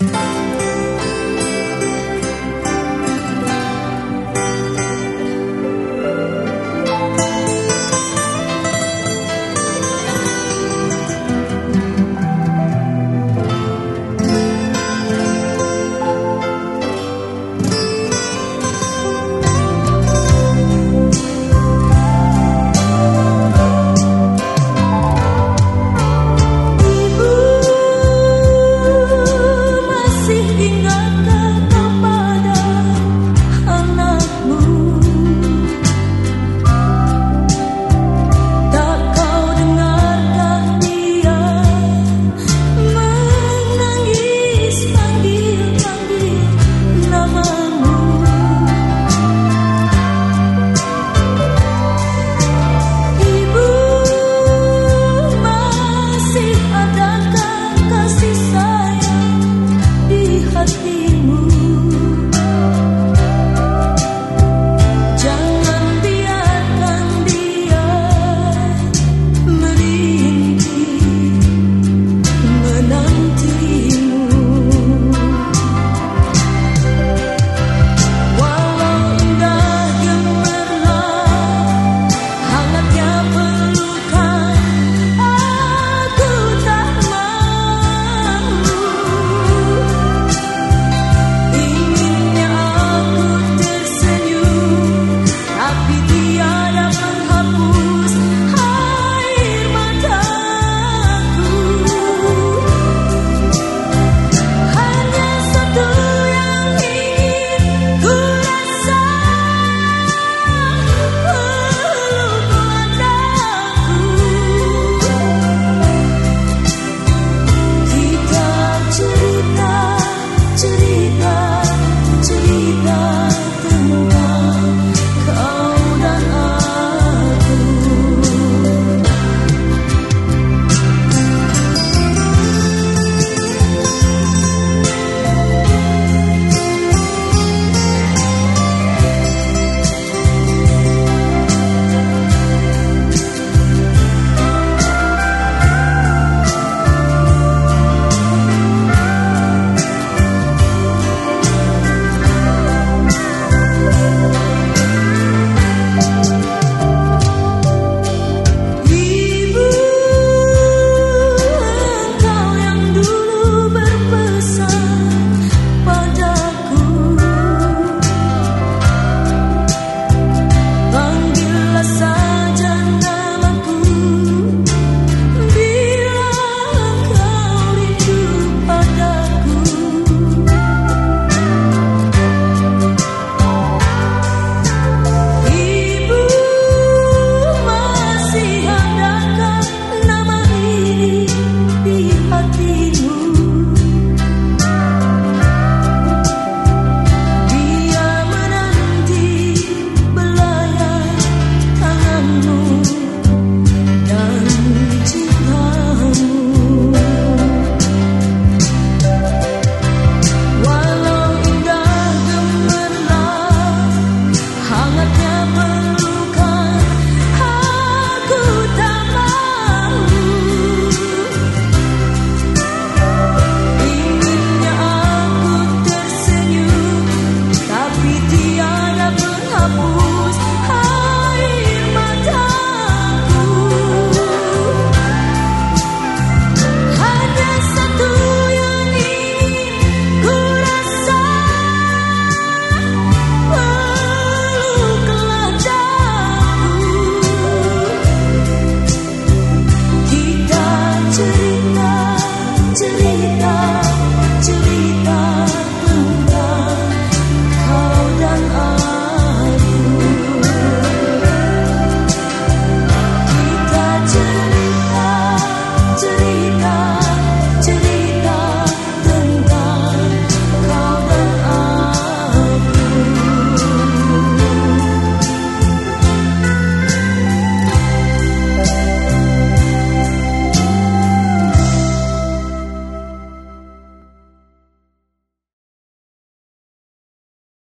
you remember